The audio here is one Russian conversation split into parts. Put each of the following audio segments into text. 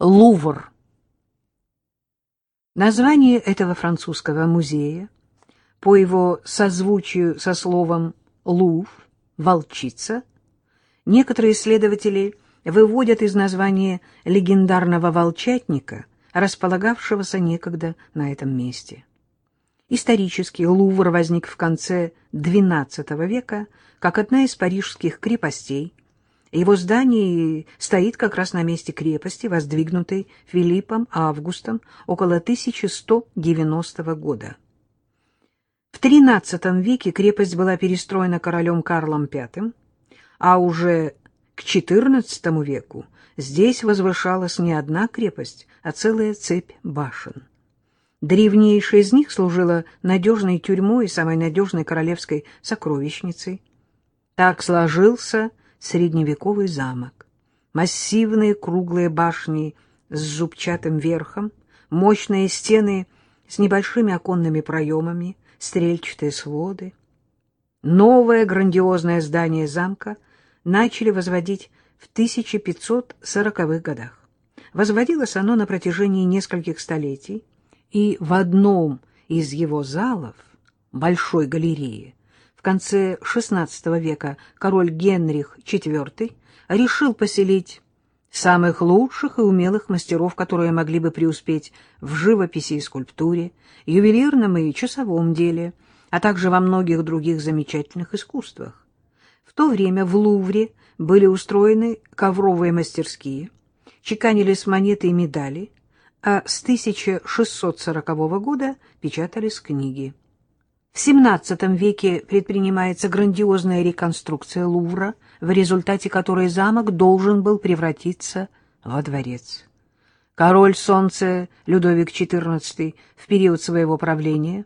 Лувр. Название этого французского музея по его созвучию со словом «лув» — «волчица» некоторые исследователи выводят из названия легендарного волчатника, располагавшегося некогда на этом месте. Исторически Лувр возник в конце XII века как одна из парижских крепостей, его здание стоит как раз на месте крепости, воздвигнутой Филиппом Августом около 1190 года. В XIII веке крепость была перестроена королем Карлом V, а уже к XIV веку здесь возвышалась не одна крепость, а целая цепь башен. Древнейшая из них служила надежной тюрьмой и самой надежной королевской сокровищницей. Так сложился средневековый замок. Массивные круглые башни с зубчатым верхом, мощные стены с небольшими оконными проемами, стрельчатые своды. Новое грандиозное здание замка начали возводить в 1540-х годах. Возводилось оно на протяжении нескольких столетий, и в одном из его залов, большой галереи, в конце XVI века король Генрих IV решил поселить самых лучших и умелых мастеров, которые могли бы преуспеть в живописи и скульптуре, ювелирном и часовом деле, а также во многих других замечательных искусствах. В то время в Лувре были устроены ковровые мастерские, чеканились монеты и медали, а с 1640 года печатались книги. В XVII веке предпринимается грандиозная реконструкция Лувра, в результате которой замок должен был превратиться во дворец. Король Солнце Людовик XIV в период своего правления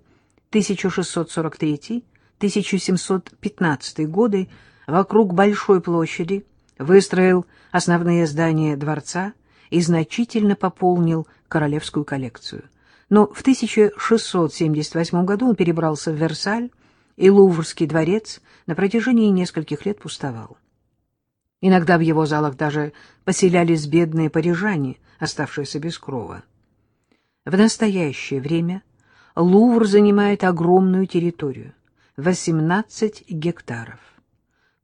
1643-1715 годы вокруг Большой площади выстроил основные здания дворца и значительно пополнил королевскую коллекцию но в 1678 году он перебрался в Версаль, и Луврский дворец на протяжении нескольких лет пустовал. Иногда в его залах даже поселялись бедные парижане, оставшиеся без крова. В настоящее время Лувр занимает огромную территорию — 18 гектаров.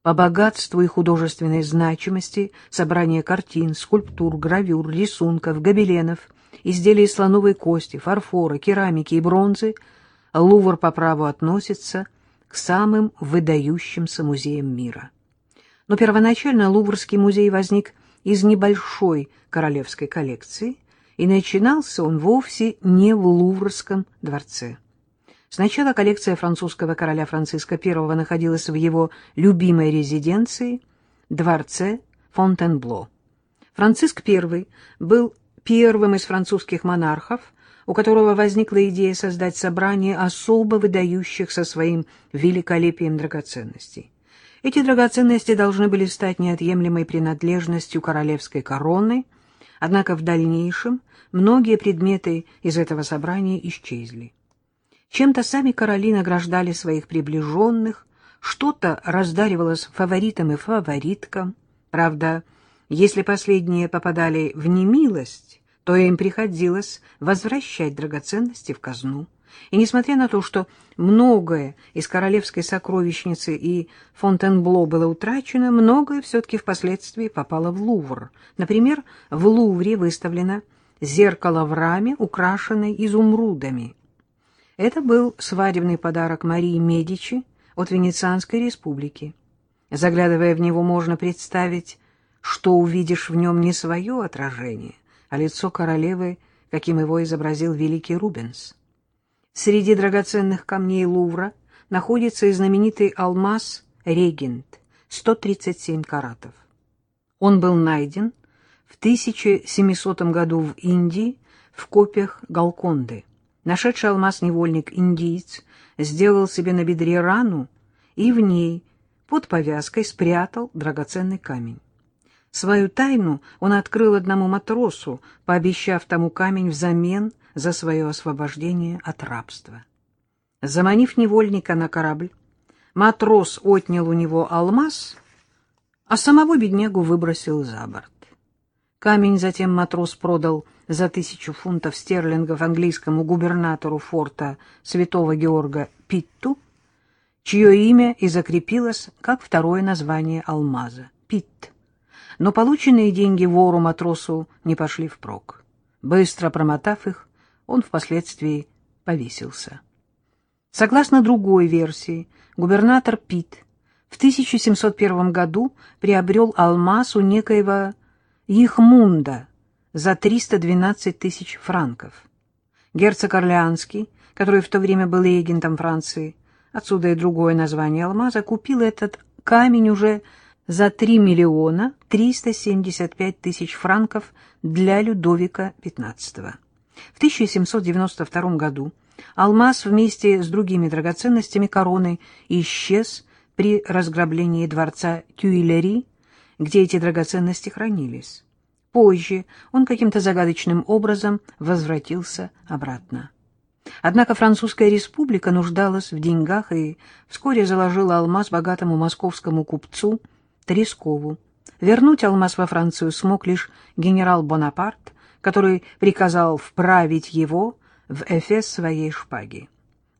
По богатству и художественной значимости собрание картин, скульптур, гравюр, рисунков, гобеленов — изделия из слоновой кости, фарфора, керамики и бронзы, Лувр по праву относится к самым выдающимся музеям мира. Но первоначально Луврский музей возник из небольшой королевской коллекции, и начинался он вовсе не в Луврском дворце. Сначала коллекция французского короля Франциска I находилась в его любимой резиденции, дворце Фонтенбло. Франциск I был первым из французских монархов, у которого возникла идея создать собрание особо выдающихся своим великолепием драгоценностей. Эти драгоценности должны были стать неотъемлемой принадлежностью королевской короны, однако в дальнейшем многие предметы из этого собрания исчезли. Чем-то сами короли награждали своих приближенных, что-то раздаривалось фаворитам и фавориткам. Правда, если последние попадали в немилость, то им приходилось возвращать драгоценности в казну. И несмотря на то, что многое из королевской сокровищницы и Фонтенбло было утрачено, многое все-таки впоследствии попало в Лувр. Например, в Лувре выставлено зеркало в раме, украшенное изумрудами. Это был свадебный подарок Марии Медичи от Венецианской республики. Заглядывая в него, можно представить что увидишь в нем не свое отражение, а лицо королевы, каким его изобразил великий Рубенс. Среди драгоценных камней Лувра находится и знаменитый алмаз «Регент» 137 каратов. Он был найден в 1700 году в Индии в копиях Галконды. Нашедший алмаз невольник-индиец сделал себе на бедре рану и в ней под повязкой спрятал драгоценный камень. Свою тайну он открыл одному матросу, пообещав тому камень взамен за свое освобождение от рабства. Заманив невольника на корабль, матрос отнял у него алмаз, а самого беднягу выбросил за борт. Камень затем матрос продал за тысячу фунтов стерлингов английскому губернатору форта Святого Георга Питту, чье имя и закрепилось как второе название алмаза — Питт. Но полученные деньги вору-матросу не пошли впрок. Быстро промотав их, он впоследствии повесился. Согласно другой версии, губернатор Питт в 1701 году приобрел алмаз у некоего Ихмунда за 312 тысяч франков. Герцог Орлеанский, который в то время был регентом Франции, отсюда и другое название алмаза, купил этот камень уже за 3 миллиона 375 тысяч франков для Людовика XV. В 1792 году алмаз вместе с другими драгоценностями короны исчез при разграблении дворца Тюильри где эти драгоценности хранились. Позже он каким-то загадочным образом возвратился обратно. Однако Французская республика нуждалась в деньгах и вскоре заложила алмаз богатому московскому купцу Трескову. Вернуть алмаз во Францию смог лишь генерал Бонапарт, который приказал вправить его в эфес своей шпаги.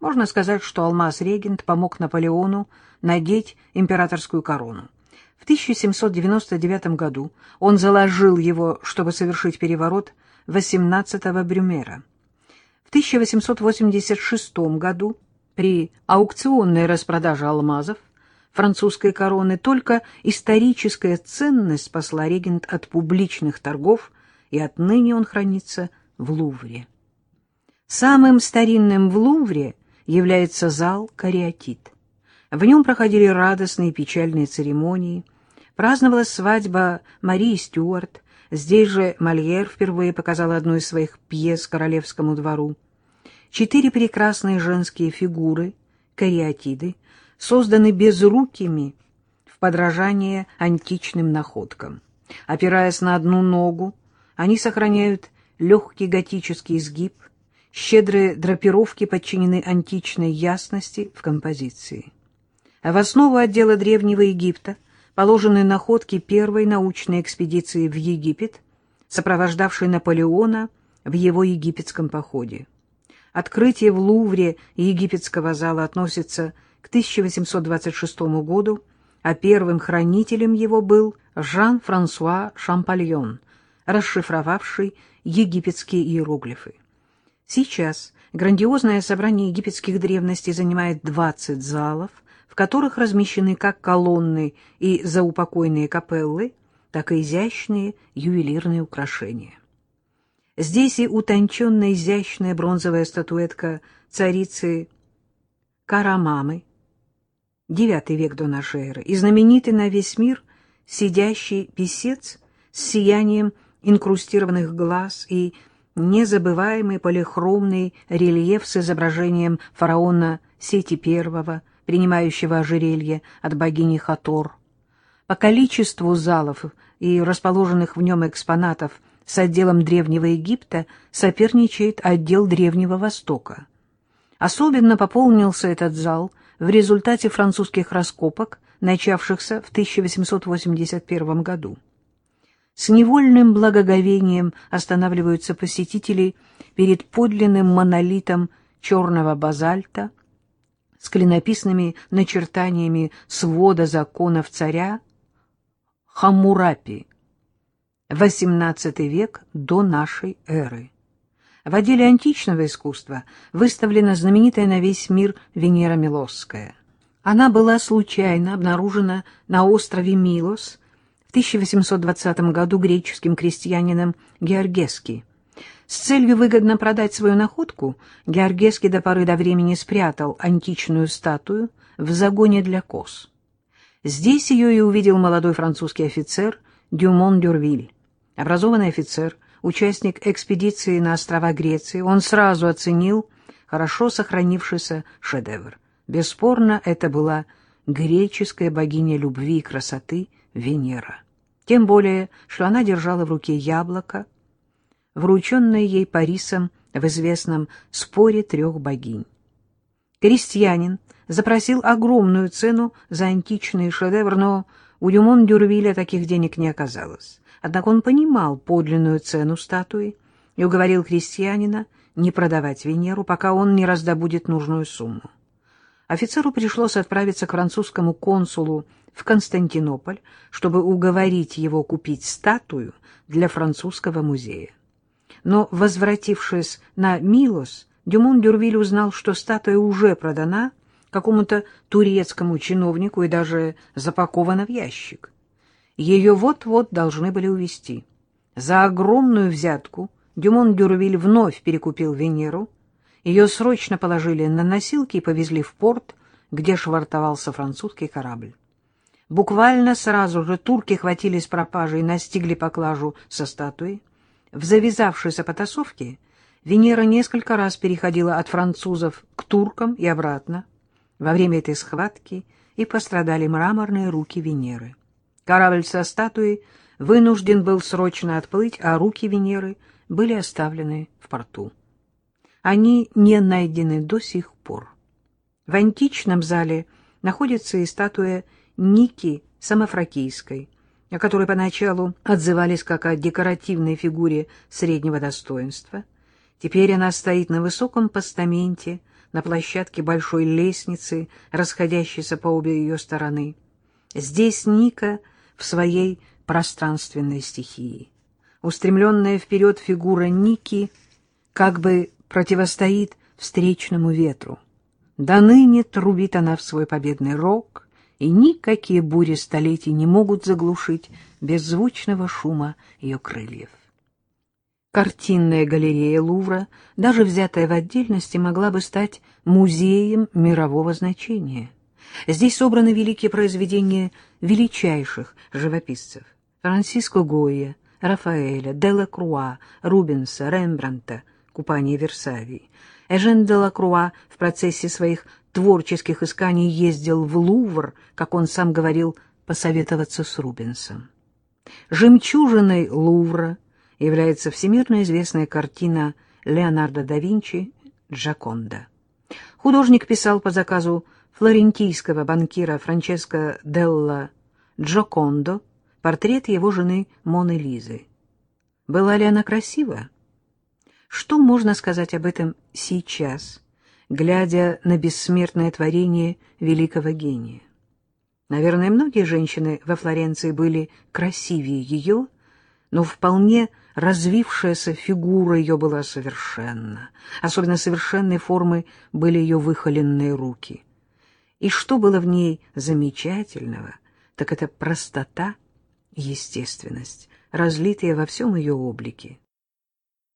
Можно сказать, что алмаз-регент помог Наполеону надеть императорскую корону. В 1799 году он заложил его, чтобы совершить переворот 18-го Брюмера. В 1886 году при аукционной распродаже алмазов французской короны только историческая ценность спасла регент от публичных торгов, и отныне он хранится в Лувре. Самым старинным в Лувре является зал «Кариатид». В нем проходили радостные и печальные церемонии. Праздновалась свадьба Марии Стюарт. Здесь же Мольер впервые показал одну из своих пьес королевскому двору. Четыре прекрасные женские фигуры, кариатиды, созданы безрукими в подражание античным находкам. Опираясь на одну ногу, они сохраняют легкий готический изгиб, щедрые драпировки подчинены античной ясности в композиции. В основу отдела Древнего Египта положены находки первой научной экспедиции в Египет, сопровождавшей Наполеона в его египетском походе. Открытие в Лувре египетского зала относится к 1826 году, а первым хранителем его был Жан-Франсуа Шампальон, расшифровавший египетские иероглифы. Сейчас грандиозное собрание египетских древностей занимает 20 залов, в которых размещены как колонны и заупокойные капеллы, так и изящные ювелирные украшения. Здесь и утонченная изящная бронзовая статуэтка царицы Карамамы, IX век до нашей эры, и знаменитый на весь мир сидящий писец с сиянием инкрустированных глаз и незабываемый полихромный рельеф с изображением фараона Сети I, принимающего ожерелье от богини Хатор. По количеству залов и расположенных в нем экспонатов с отделом Древнего Египта соперничает отдел Древнего Востока. Особенно пополнился этот зал в результате французских раскопок, начавшихся в 1881 году. С невольным благоговением останавливаются посетители перед подлинным монолитом черного базальта, с клинописными начертаниями свода законов царя Хаммурапи, XVIII век до нашей эры. В отделе античного искусства выставлена знаменитая на весь мир Венера Милосская. Она была случайно обнаружена на острове Милос в 1820 году греческим крестьянином Георгески. С целью выгодно продать свою находку Георгеский до поры до времени спрятал античную статую в загоне для коз. Здесь ее и увидел молодой французский офицер Дюмон Дюрвиль. Образованный офицер, участник экспедиции на острова Греции, он сразу оценил хорошо сохранившийся шедевр. Бесспорно, это была греческая богиня любви и красоты Венера. Тем более, что она держала в руке яблоко, врученное ей Парисом в известном споре трех богинь. Крестьянин запросил огромную цену за античный шедевр, но у Дюмон Дюрвиля таких денег не оказалось. Однако он понимал подлинную цену статуи и уговорил крестьянина не продавать Венеру, пока он не раздобудет нужную сумму. Офицеру пришлось отправиться к французскому консулу в Константинополь, чтобы уговорить его купить статую для французского музея. Но, возвратившись на Милос, Дюмон Дюрвиль узнал, что статуя уже продана какому-то турецкому чиновнику и даже запакована в ящик. Ее вот-вот должны были увезти. За огромную взятку Дюмон Дюрвиль вновь перекупил Венеру. Ее срочно положили на носилки и повезли в порт, где швартовался французский корабль. Буквально сразу же турки хватились пропажей и настигли поклажу со статуей. В завязавшейся потасовке Венера несколько раз переходила от французов к туркам и обратно. Во время этой схватки и пострадали мраморные руки Венеры. Корабль со статуей вынужден был срочно отплыть, а руки Венеры были оставлены в порту. Они не найдены до сих пор. В античном зале находится и статуя Ники Самофракийской, о которой поначалу отзывались как о декоративной фигуре среднего достоинства. Теперь она стоит на высоком постаменте на площадке большой лестницы, расходящейся по обе ее стороны. Здесь Ника в своей пространственной стихии. Устремленная вперед фигура Ники как бы противостоит встречному ветру. До ныне трубит она в свой победный рог, и никакие бури столетий не могут заглушить беззвучного шума ее крыльев. Картинная галерея Лувра, даже взятая в отдельности, могла бы стать музеем мирового значения. Здесь собраны великие произведения величайших живописцев — Франциско Гойя, Рафаэля, Делакруа, Рубенса, Рембранта, «Купание Версавии». Эжен Делакруа в процессе своих творческих исканий ездил в Лувр, как он сам говорил, посоветоваться с Рубенсом. Жемчужиной Лувра является всемирно известная картина Леонардо да Винчи «Джаконда». Художник писал по заказу флорентийского банкира Франческо Делла Джокондо портрет его жены Моны Лизы. Была ли она красива? Что можно сказать об этом сейчас, глядя на бессмертное творение великого гения? Наверное, многие женщины во Флоренции были красивее ее, но вполне развившаяся фигура ее была совершенна. Особенно совершенной формы были ее выхоленные руки. И что было в ней замечательного, так это простота естественность, разлитая во всем ее облике.